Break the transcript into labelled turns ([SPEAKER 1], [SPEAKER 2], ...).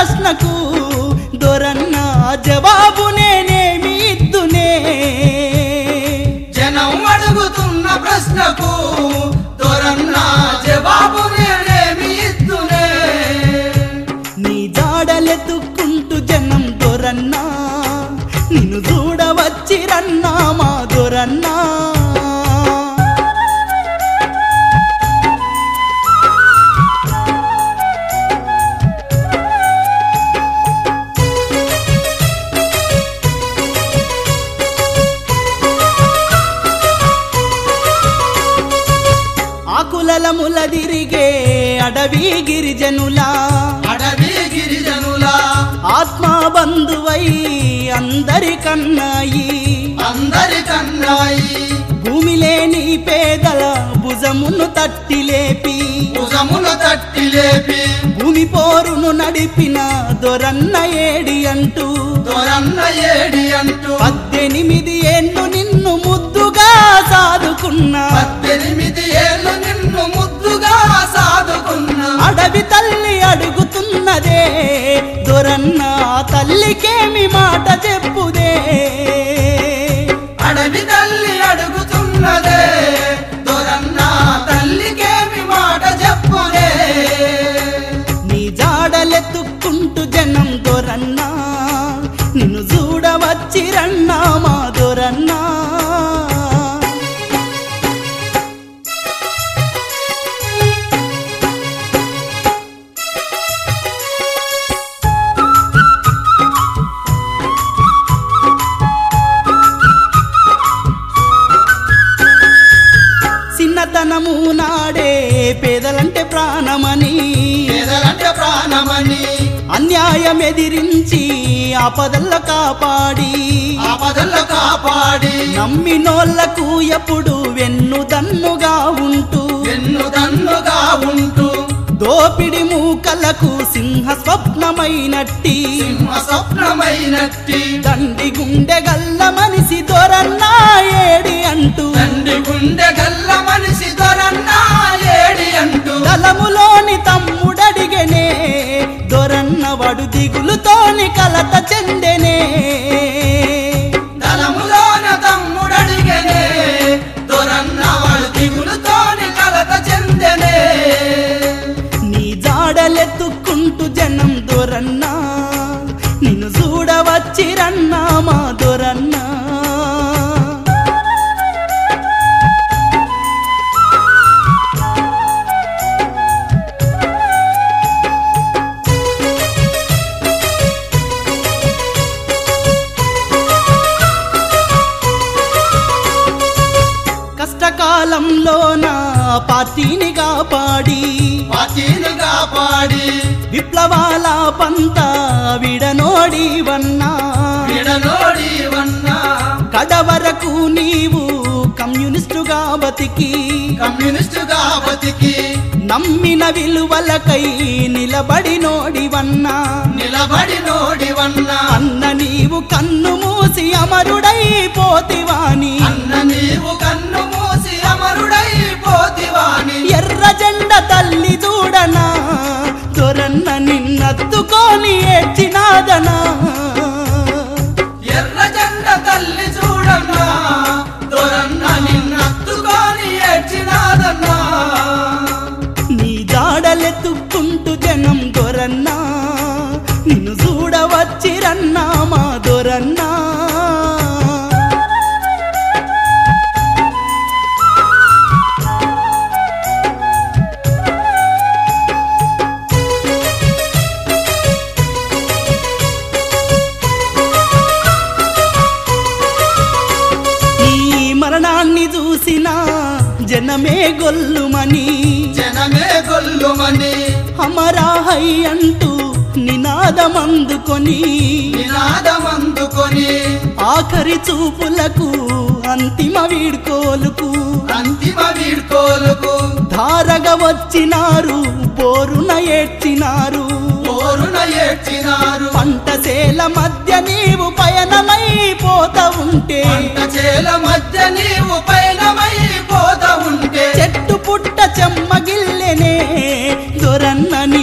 [SPEAKER 1] ప్రశ్నకు దొరన్న జవాబు ఆకులల ములదిరిగే అడవి గిరిజనులా.
[SPEAKER 2] అడవి గిరిజనుల.
[SPEAKER 1] ఆత్మ బంధువై అందరికన్నాయి
[SPEAKER 2] అందరి కన్నాయి.
[SPEAKER 1] భూమి లేని పేదల భుజమును తట్టి లేపి.
[SPEAKER 2] భుజములు తట్టి లేపి.
[SPEAKER 1] భూమి పోరును నడిపిన దొరన్న ఏడి అంటూ.
[SPEAKER 2] దొరన్న ఏడి అంటూ.
[SPEAKER 1] పద్దెనిమిది ఏళ్ళు నిన్ను ముద్దుగా సాదుకున్న. కవి తల్లి అడుగుతున్నదే. దొరన్న తల్లికేమి మాట చెప్పుదే నాడే పేదలంటే ప్రాణమని.
[SPEAKER 2] పేదలంటే ప్రాణమని.
[SPEAKER 1] అన్యాయం ఎదిరించి ఆపదల్లో కాపాడి.
[SPEAKER 2] ఆపదల్లో కాపాడి.
[SPEAKER 1] నమ్మినోళ్ళకు ఎప్పుడు వెన్నుదన్నుగా ఉంటూ.
[SPEAKER 2] వెన్ను దన్నుగా ఉంటూ.
[SPEAKER 1] దోపిడి మూకలకు సింహ స్వప్నమైనట్టి
[SPEAKER 2] సింహ స్వప్నమైనట్టి
[SPEAKER 1] దండి గుండె గల్ల మనిషి దొరన్నా ఏడి అంటూ.
[SPEAKER 2] తండ్రి గుండె గల్ల
[SPEAKER 1] వడు దిగులుతోని కలత చెందెనే.
[SPEAKER 2] దళములోన తమ్ముడడిగనే దొరన్న వాడు దిగులుతోని కలత చెందెనే.
[SPEAKER 1] నీ జాడలెత్తుక్కుంటూ జనం దొరన్నా నిన్ను చూడవచ్చిరన్నా పార్టీని కాపాడి.
[SPEAKER 2] పాతీని కాపాడి.
[SPEAKER 1] విప్లవాల పంత విడనోడి వన్నా.
[SPEAKER 2] విడనోడి వన్నా.
[SPEAKER 1] కడవరకు నీవు కమ్యూనిస్టుగా బతికి.
[SPEAKER 2] కమ్యూనిస్టుగా బతికి.
[SPEAKER 1] నమ్మిన విలువలకై నిలబడి నోడివన్నా
[SPEAKER 2] నిలబడి నోడి వన్నా.
[SPEAKER 1] అన్న నీవు కన్ను మూసి అమరుడై పోతివాని. జెండ తల్లి చూడనా? దొరన్న నిన్నత్తుకొని ఏడ్చినాదనా?
[SPEAKER 2] ఎర్ర జెండ తల్లి దొరన్న నిన్నత్తుకొని
[SPEAKER 1] నీ జాడలెత్తుక్కుంటూ జనం దొరన్నా? నిన్ను చూడవచ్చిరన్నా? చూసిన జనమే గొల్లుమని.
[SPEAKER 2] జనమే గొల్లుమని.
[SPEAKER 1] అమరాహై అంటూ నినాదమందుకొని.
[SPEAKER 2] నినాదమందుకొని.
[SPEAKER 1] ఆఖరి చూపులకు అంతిమ వీడ్కోలుకు.
[SPEAKER 2] అంతిమ వీడ్కోలుకు.
[SPEAKER 1] ధారగా వచ్చినారు పోరున ఏడ్చినారు.
[SPEAKER 2] పోరున ఏడ్చినారు.
[SPEAKER 1] పంటసేల మధ్య నీవు పయనమైపోత ఉంటే
[SPEAKER 2] పంట చేల మధ్య నీవు
[SPEAKER 1] చెమ్మగిల్లెనే దొరన్నని